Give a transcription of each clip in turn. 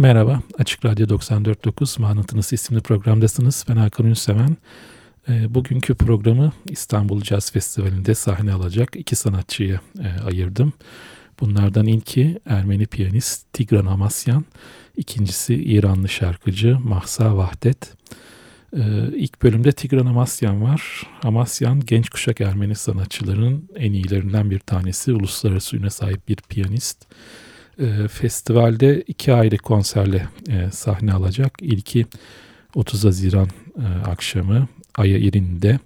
Merhaba, Açık Radyo 94.9 Manıtınız isimli programdasınız. Ben Hakan Ünseven. E, bugünkü programı İstanbul Jazz Festivali'nde sahne alacak iki sanatçıya e, ayırdım. Bunlardan ilki Ermeni piyanist Tigran Amasyan, ikincisi İranlı şarkıcı Mahsa Vahdet. Ee, ilk bölümde Tigran Amasyan var. Amasyan genç kuşak Ermeni sanatçılarının en iyilerinden bir tanesi. Uluslararası üne sahip bir piyanist. Ee, festivalde iki ayrı konserle e, sahne alacak. İlki 30 Haziran e, akşamı Aya İrin'de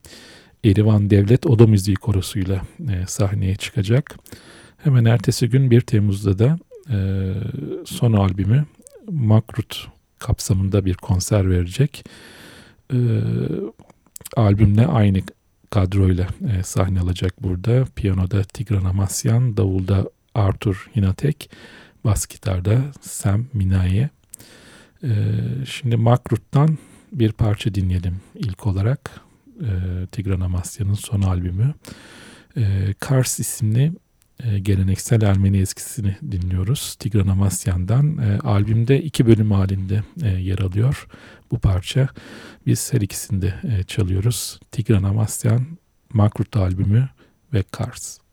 Erivan Devlet Oda Müziği Korosu'yla e, sahneye çıkacak. Hemen ertesi gün 1 Temmuz'da da e, son albümü Makrut kapsamında bir konser verecek. E, albümle aynı kadroyla e, sahne alacak burada. Piyanoda Tigran Amasyan, davulda Arthur Hinatek, bas gitarda Sam Minaye. E, şimdi Makrut'tan bir parça dinleyelim ilk olarak. E, Tigran Amasyan'ın son albümü. E, Kars isimli e, geleneksel Ermeni eskisini dinliyoruz. Tigran Amasyan'dan. E, albümde iki bölüm halinde e, yer alıyor bu parça. Biz her ikisinde e, çalıyoruz. Tigran Amasyan, Makrut albümü ve Kars.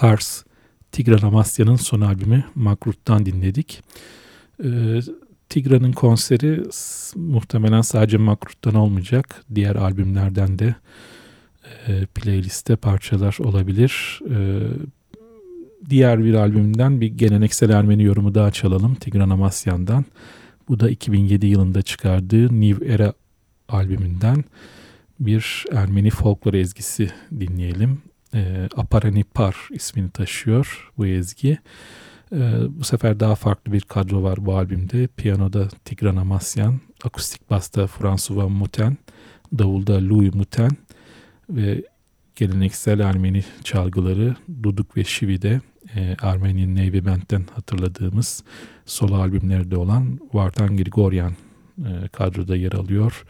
Cars Tigran Amasya'nın son albümü Makrut'tan dinledik. E, Tigra'nın konseri muhtemelen sadece Makrut'tan olmayacak. Diğer albümlerden de e, playliste parçalar olabilir. E, diğer bir albümden bir geleneksel Ermeni yorumu daha çalalım Tigran Amasyan'dan. Bu da 2007 yılında çıkardığı New Era albümünden bir Ermeni folklor ezgisi dinleyelim. E, Aparani Par ismini taşıyor bu ezgi. E, bu sefer daha farklı bir kadro var bu albümde. Piyanoda Tigran Amasyan, akustik basta François Muten, davulda Louis Muten ve geleneksel Ermeni çalgıları Duduk ve Şivi'de e, Armenian Navy Band'den hatırladığımız solo albümlerde olan Vartan Grigoryan e, kadroda yer alıyor.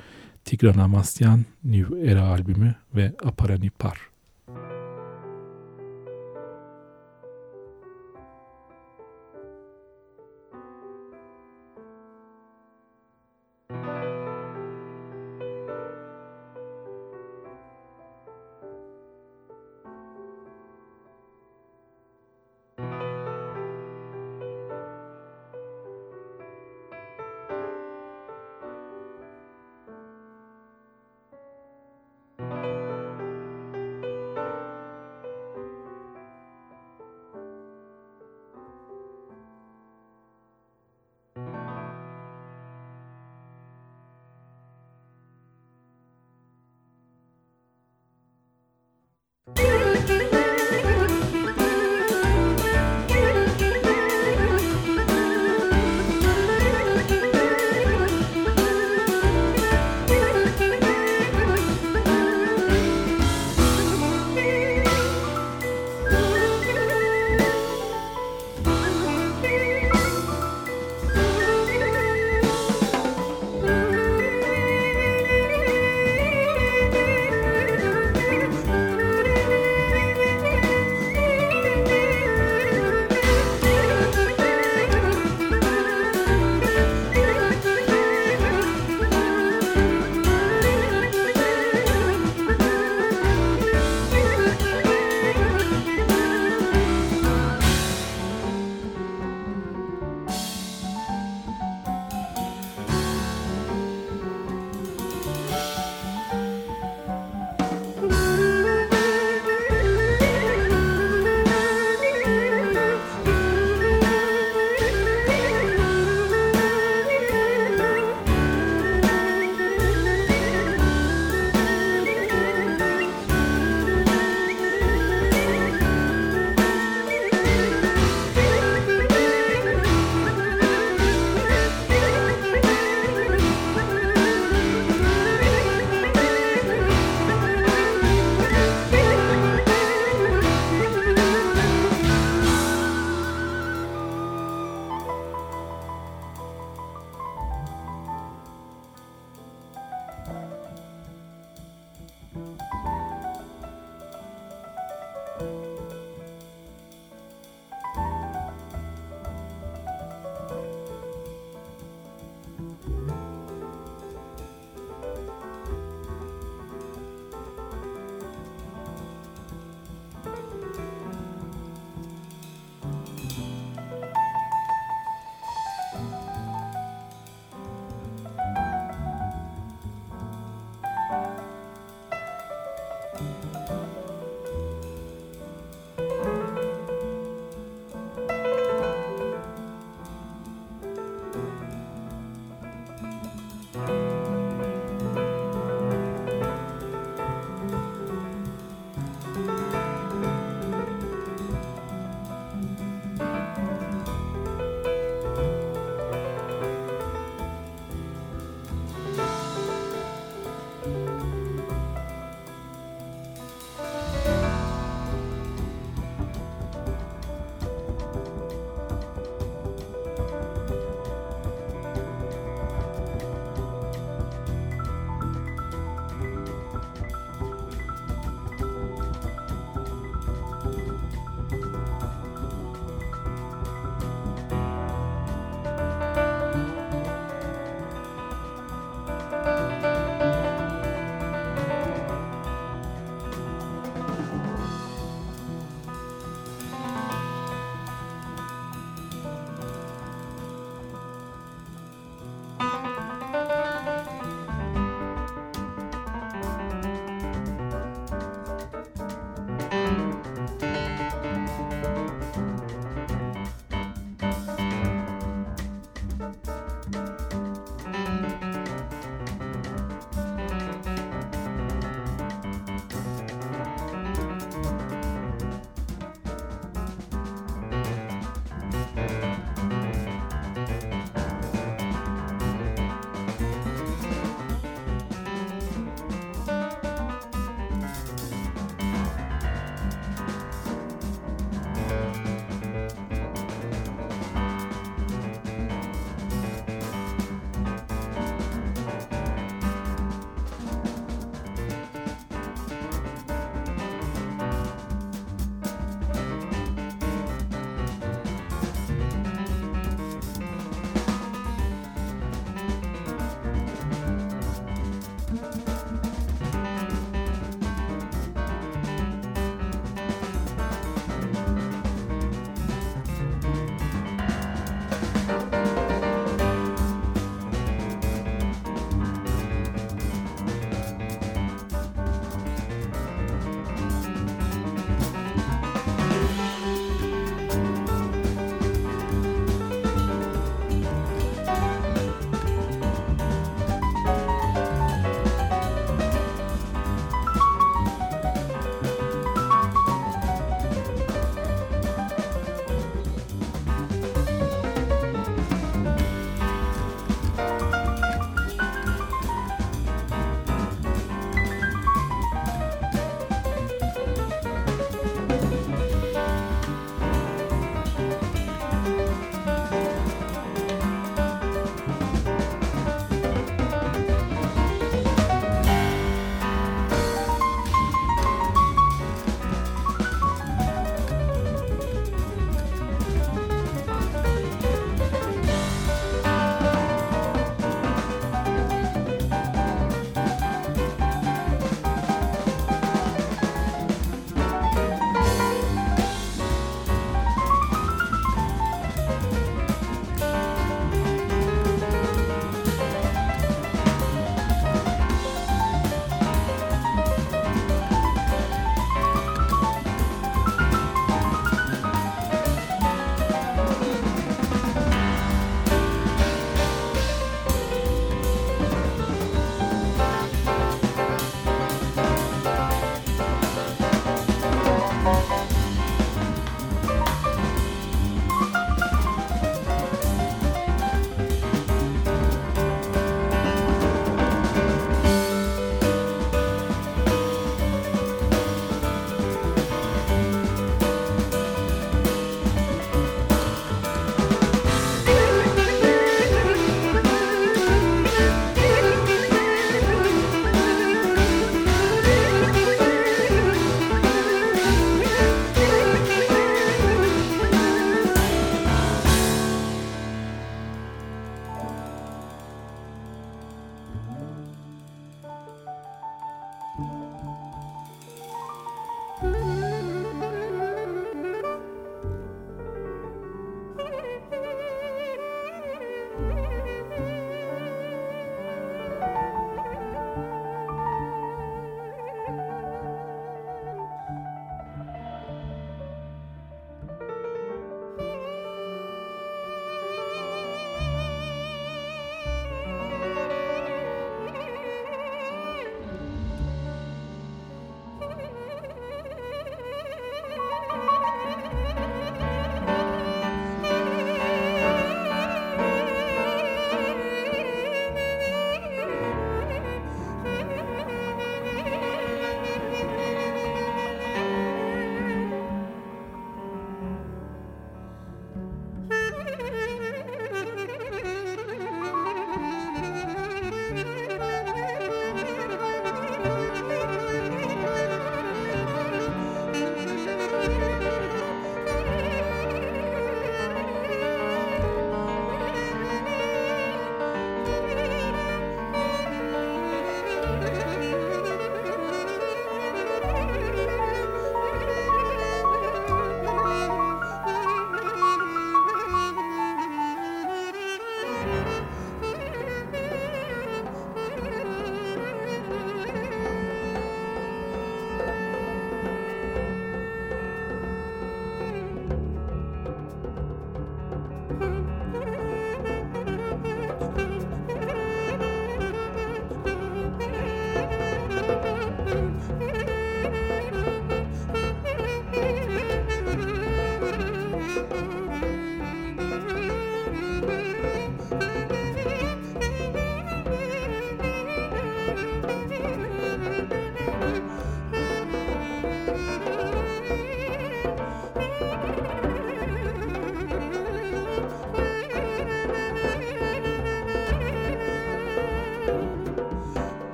Tigran Amasyan New Era albümü ve Aparani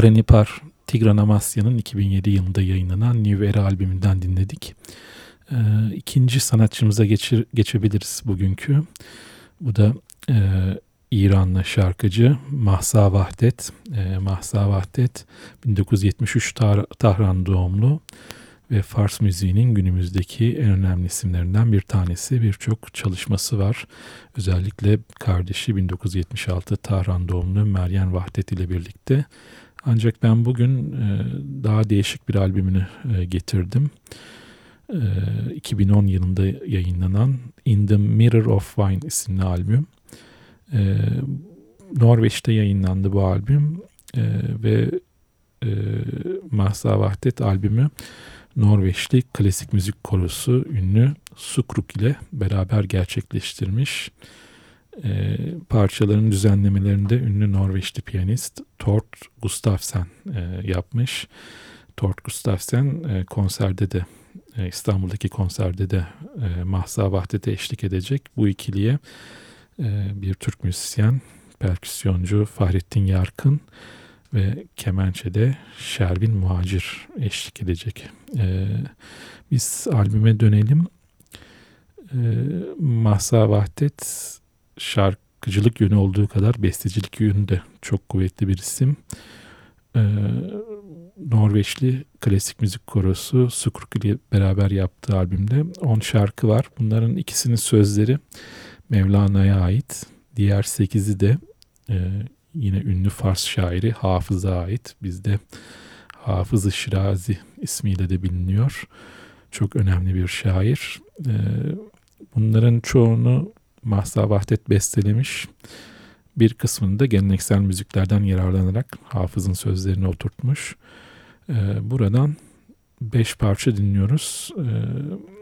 Par. Aparenipar Tigran Amasya'nın 2007 yılında yayınlanan New Era albümünden dinledik. Ee, ikinci sanatçımıza geçir, geçebiliriz bugünkü. Bu da e, İranlı şarkıcı Mahsa Vahdet. E, Mahsa Vahdet 1973 Tar Tahran doğumlu ve Fars müziğinin günümüzdeki en önemli isimlerinden bir tanesi. Birçok çalışması var. Özellikle kardeşi 1976 Tahran doğumlu Meryem Vahdet ile birlikte. Ancak ben bugün e, daha değişik bir albümünü e, getirdim. 2010 yılında yayınlanan In the Mirror of Wine isimli albüm. Norveç'te yayınlandı bu albüm ve Mahsa Vahdet albümü Norveçli klasik müzik korosu ünlü Sukruk ile beraber gerçekleştirmiş. E, parçaların düzenlemelerinde ünlü Norveçli piyanist Tord Gustafsen e, yapmış. Tord Gustafsen e, konserde de e, İstanbul'daki konserde de e, Mahsa Vahdet'e eşlik edecek. Bu ikiliye e, bir Türk müzisyen, perküsyoncu Fahrettin Yarkın ve kemençede Şervin Muhacir eşlik edecek. Ee, biz albüme dönelim. Ee, Mahsa Vahdet şarkıcılık yönü olduğu kadar bestecilik yönü de çok kuvvetli bir isim. Ee, Norveçli klasik müzik korosu Sukruk ile beraber yaptığı albümde 10 şarkı var. Bunların ikisinin sözleri Mevlana'ya ait. Diğer 8'i de e, yine ünlü Fars şairi Hafız'a ait. Bizde Hafız-ı Şirazi ismiyle de biliniyor. Çok önemli bir şair. Ee, bunların çoğunu Mahsa Vahdet bestelemiş. Bir kısmını da geleneksel müziklerden yararlanarak Hafız'ın sözlerini oturtmuş. Ee, buradan beş parça dinliyoruz. Ee,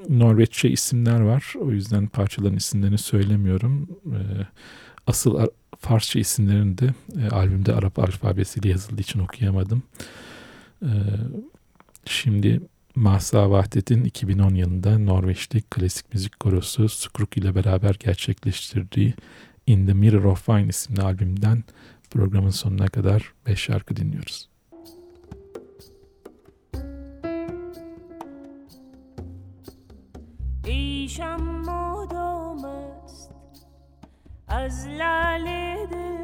Norveççe isimler var. O yüzden parçaların isimlerini söylemiyorum. Asıl Farsça isimlerini de e, albümde Arap alfabesiyle yazıldığı için okuyamadım. E, şimdi Mahsa Vahdet'in 2010 yılında Norveçli klasik müzik korosu Skruk ile beraber gerçekleştirdiği In the Mirror of Wine isimli albümden programın sonuna kadar 5 şarkı dinliyoruz. ایشم مدام است از دلخواه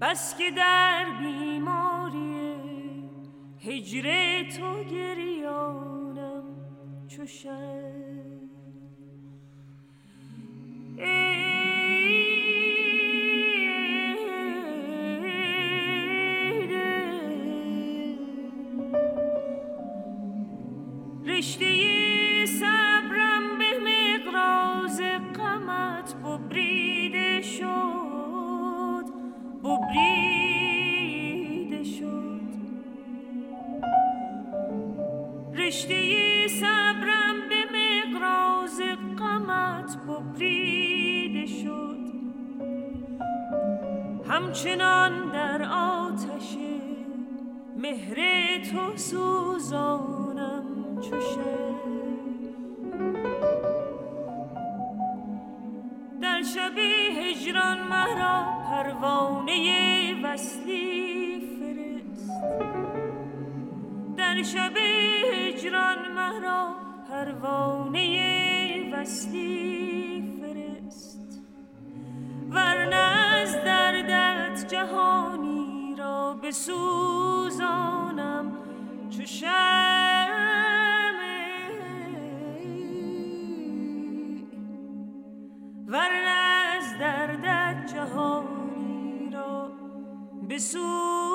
بس که در بیماری هجر تو گریانم چو رشته همچنان در آتش مهر تو سوزانم در شب هجران مرا پروانه وصلی فرست. در شب هجران مرا پروانه وصلی جهانی را بسوزانم چو ورنه از دردت جهانی را بسوزانم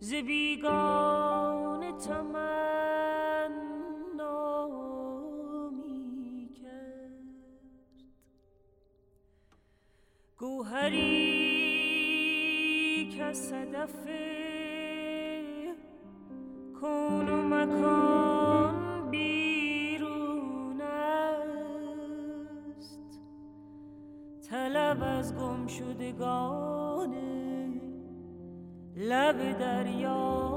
ز بیگانه تمنا می کرد. گوهری که صدف کون و مکان بیرون است. طلب از گم شدگان لب دریا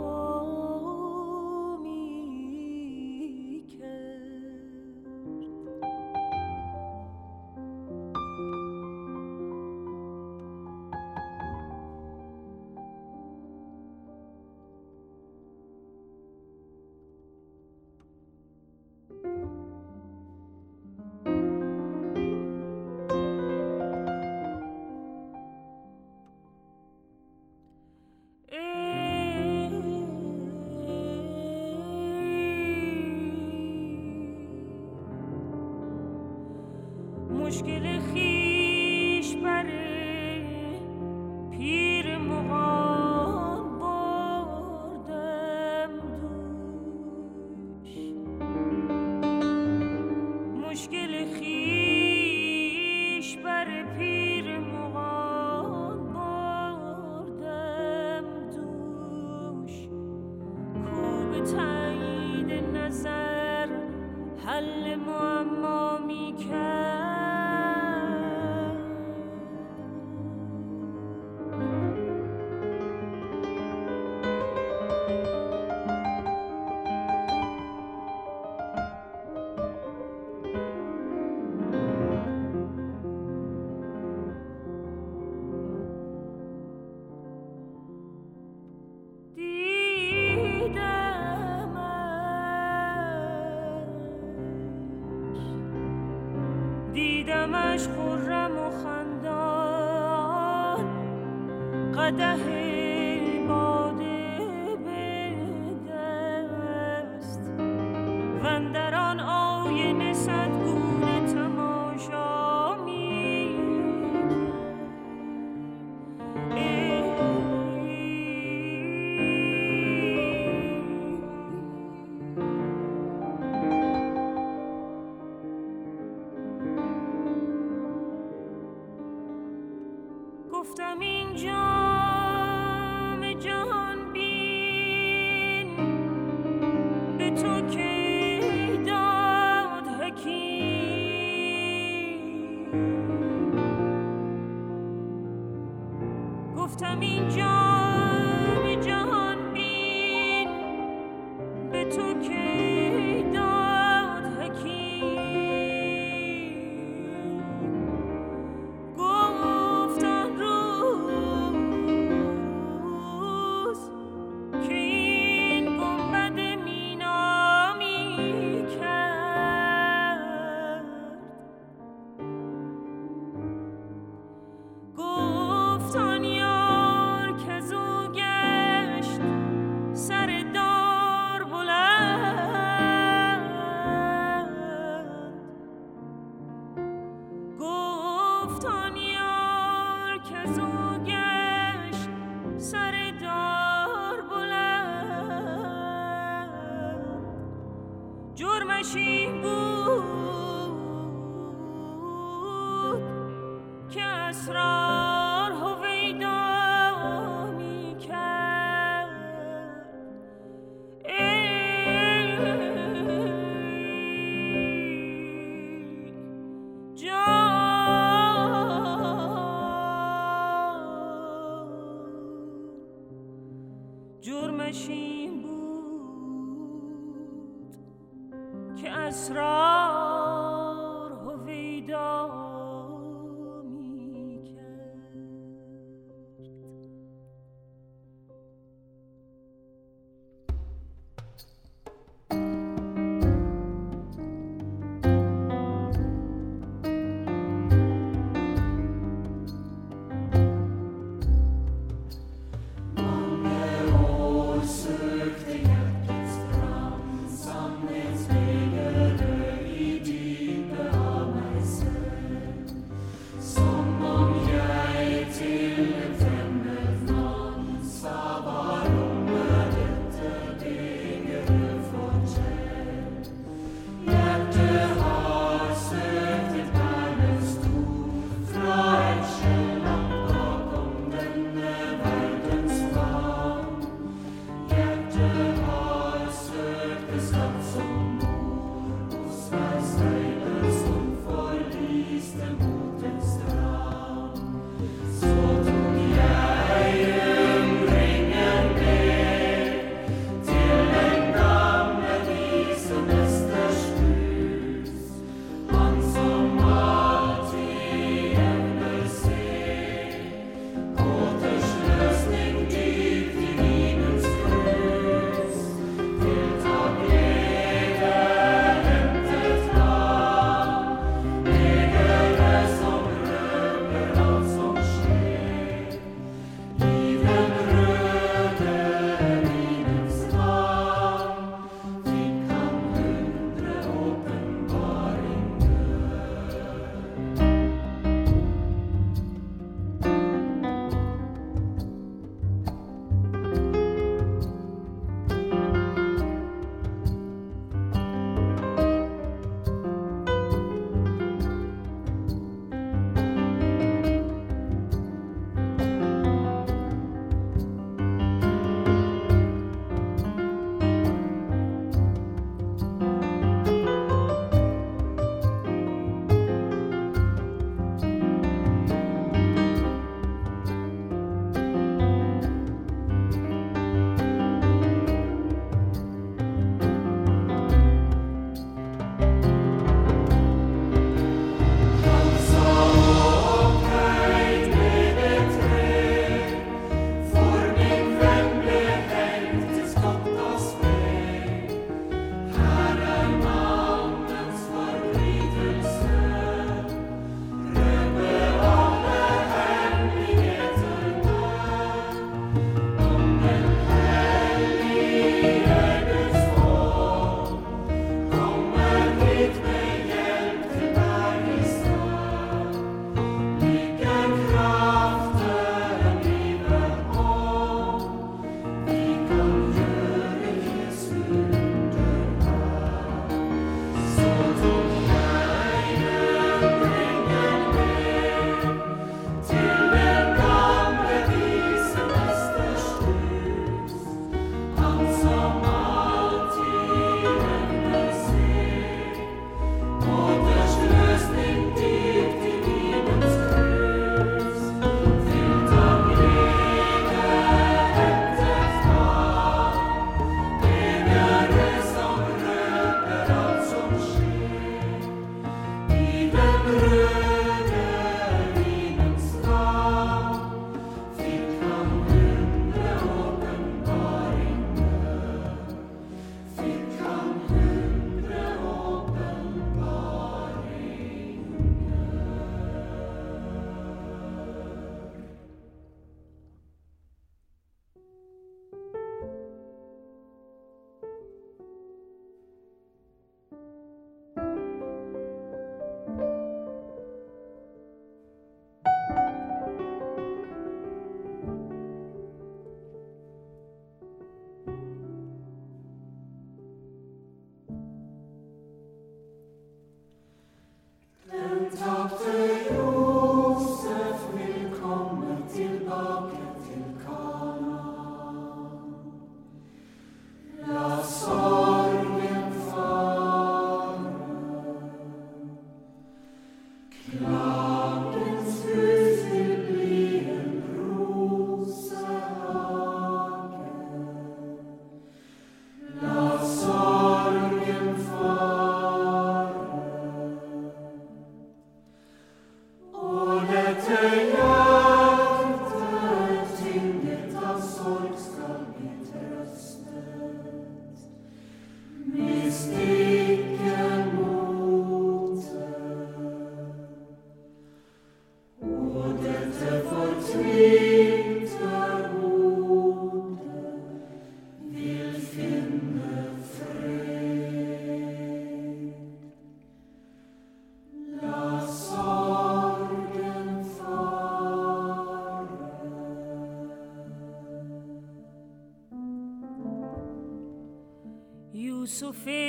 یوسفی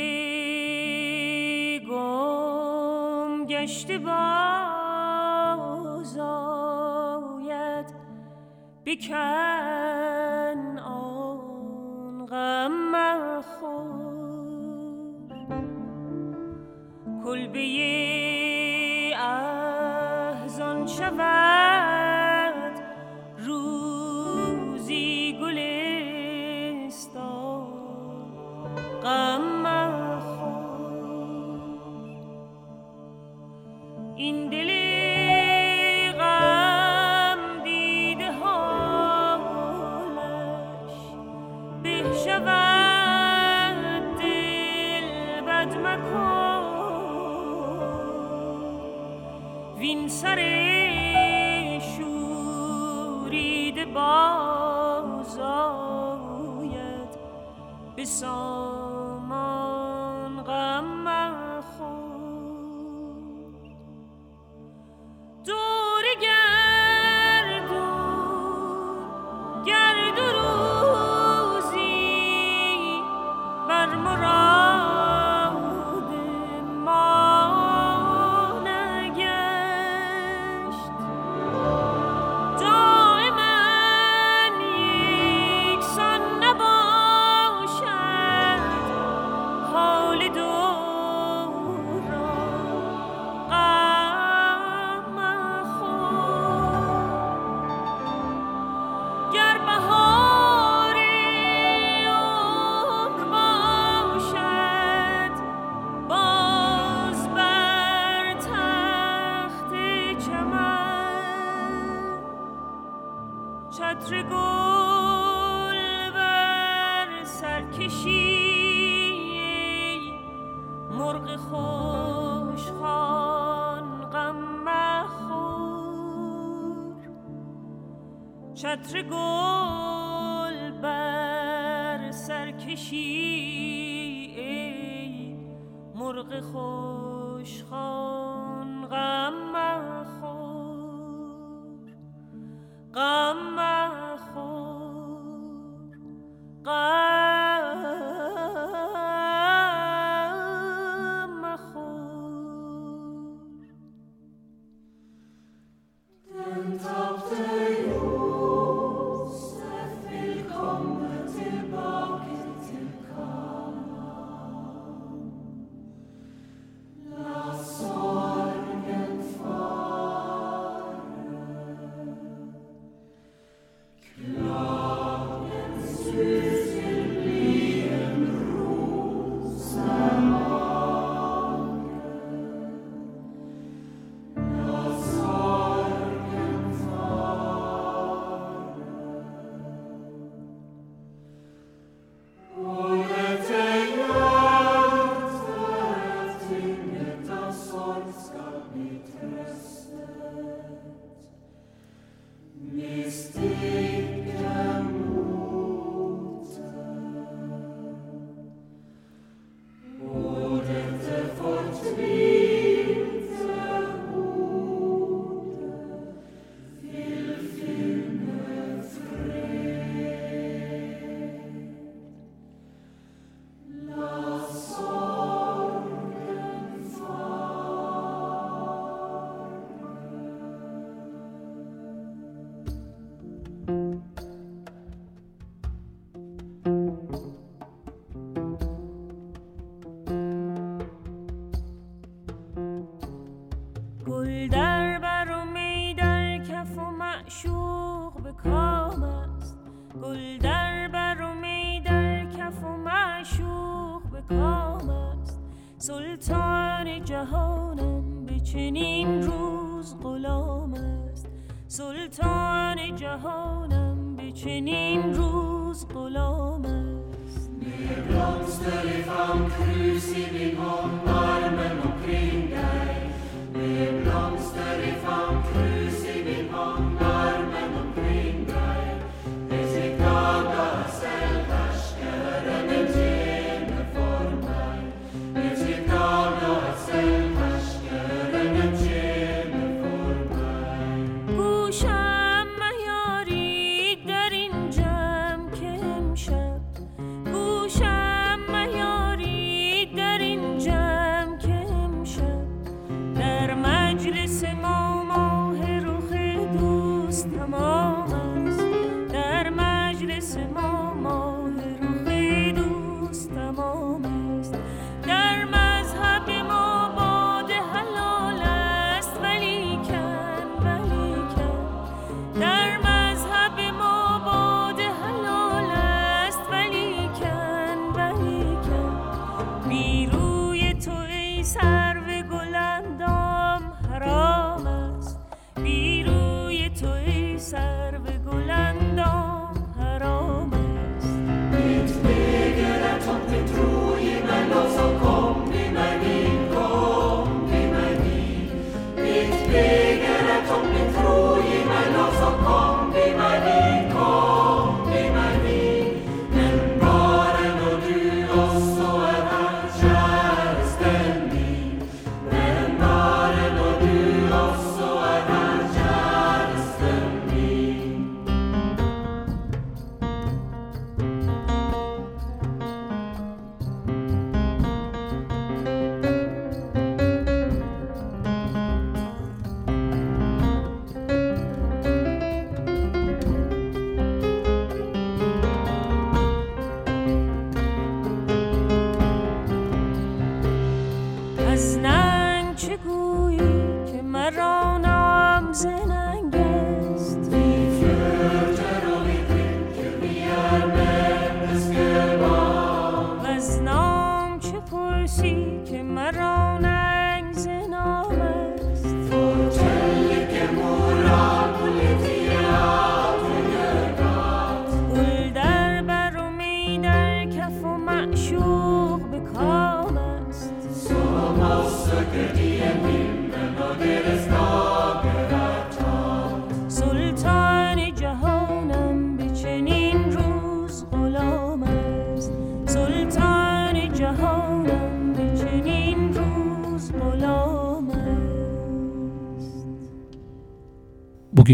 گم گشته باز آید بکرد же год.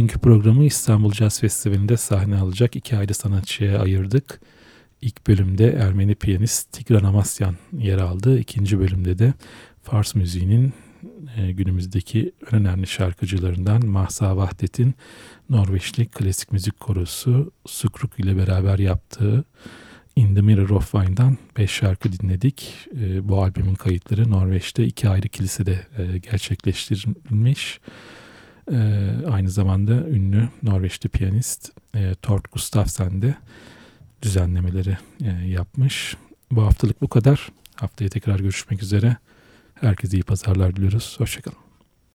Bugünkü programı İstanbul Jazz Festivali'nde sahne alacak iki ayrı sanatçıya ayırdık. İlk bölümde Ermeni piyanist Tigran Amasyan yer aldı. İkinci bölümde de Fars müziğinin e, günümüzdeki en önemli şarkıcılarından Mahsa Vahdet'in Norveçli klasik müzik korosu Sukruk ile beraber yaptığı In the Mirror of Wine'dan 5 şarkı dinledik. E, bu albümün kayıtları Norveç'te iki ayrı kilisede e, gerçekleştirilmiş. Ee, aynı zamanda ünlü Norveçli piyanist e, Tord Gustafsson de düzenlemeleri e, yapmış. Bu haftalık bu kadar. Haftaya tekrar görüşmek üzere. Herkese iyi pazarlar diliyoruz. Hoşçakalın.